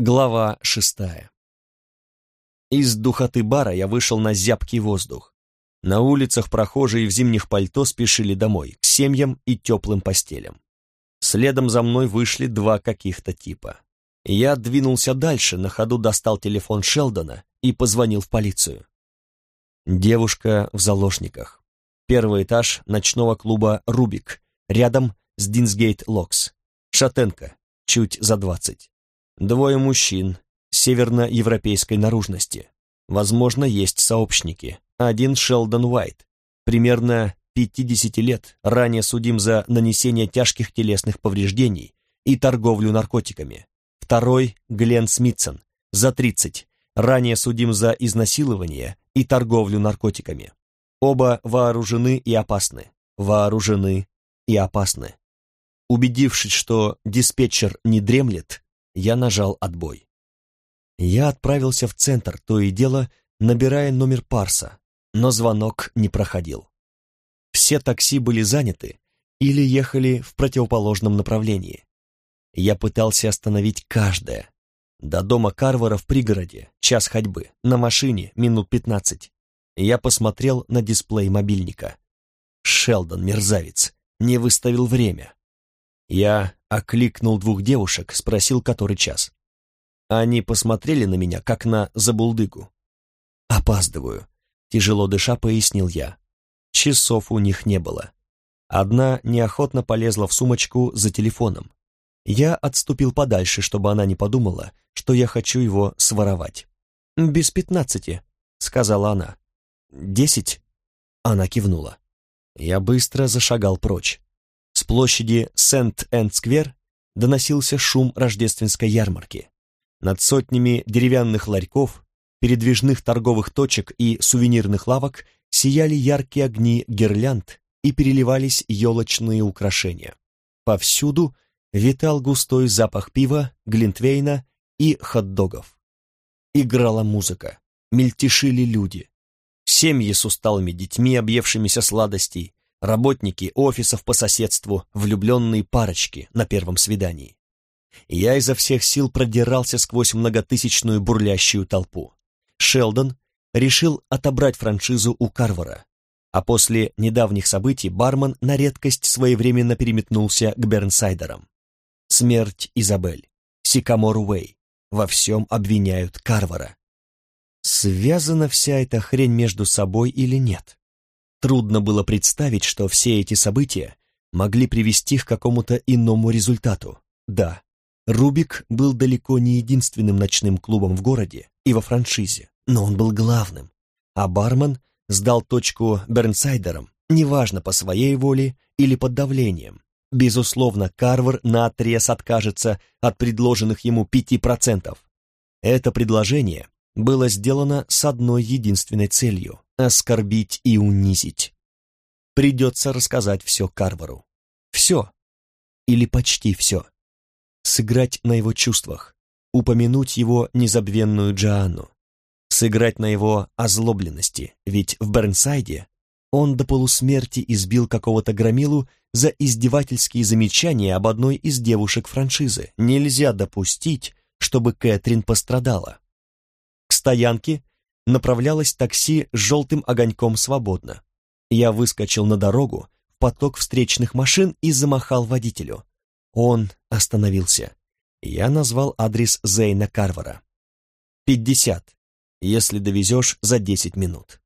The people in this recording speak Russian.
Глава шестая. Из духоты бара я вышел на зябкий воздух. На улицах прохожие в зимних пальто спешили домой, к семьям и теплым постелям. Следом за мной вышли два каких-то типа. Я двинулся дальше, на ходу достал телефон Шелдона и позвонил в полицию. Девушка в заложниках. Первый этаж ночного клуба «Рубик», рядом с Динсгейт Локс. Шатенка, чуть за двадцать. Двое мужчин северноевропейской наружности. Возможно, есть сообщники. Один Шелдон Уайт, примерно 50 лет, ранее судим за нанесение тяжких телесных повреждений и торговлю наркотиками. Второй Глен Смитсон, за 30, ранее судим за изнасилование и торговлю наркотиками. Оба вооружены и опасны. Вооружены и опасны. Убедившись, что диспетчер не дремлет, я нажал отбой. Я отправился в центр, то и дело, набирая номер Парса, но звонок не проходил. Все такси были заняты или ехали в противоположном направлении. Я пытался остановить каждое. До дома Карвара в пригороде, час ходьбы, на машине минут пятнадцать. Я посмотрел на дисплей мобильника. Шелдон, мерзавец, не выставил время. Я окликнул двух девушек, спросил, который час. Они посмотрели на меня, как на забулдыгу. «Опаздываю», — тяжело дыша пояснил я. Часов у них не было. Одна неохотно полезла в сумочку за телефоном. Я отступил подальше, чтобы она не подумала, что я хочу его своровать. «Без пятнадцати», — сказала она. «Десять?» — она кивнула. Я быстро зашагал прочь. С площади Сент-Энд-Сквер доносился шум рождественской ярмарки. Над сотнями деревянных ларьков, передвижных торговых точек и сувенирных лавок сияли яркие огни гирлянд и переливались елочные украшения. Повсюду витал густой запах пива, глинтвейна и хот-догов. Играла музыка, мельтешили люди. Семьи с усталыми детьми, объевшимися сладостей, работники офисов по соседству, влюбленные парочки на первом свидании. Я изо всех сил продирался сквозь многотысячную бурлящую толпу. Шелдон решил отобрать франшизу у Карвара, а после недавних событий бармен на редкость своевременно переметнулся к Бернсайдерам. Смерть Изабель, Сикамор Уэй, во всем обвиняют Карвара. Связана вся эта хрень между собой или нет? Трудно было представить, что все эти события могли привести к какому-то иному результату. Да, Рубик был далеко не единственным ночным клубом в городе и во франшизе, но он был главным. А бармен сдал точку Бернсайдерам, неважно, по своей воле или под давлением. Безусловно, Карвер наотрез откажется от предложенных ему пяти процентов. Это предложение было сделано с одной единственной целью оскорбить и унизить. Придется рассказать все Карвару. Все. Или почти все. Сыграть на его чувствах, упомянуть его незабвенную Джоанну, сыграть на его озлобленности, ведь в Бернсайде он до полусмерти избил какого-то громилу за издевательские замечания об одной из девушек франшизы. Нельзя допустить, чтобы Кэтрин пострадала. К стоянке направлялось такси с желтым огоньком свободно. Я выскочил на дорогу, в поток встречных машин и замахал водителю. Он остановился. Я назвал адрес Зейна Карвара. «Пятьдесят, если довезешь за десять минут».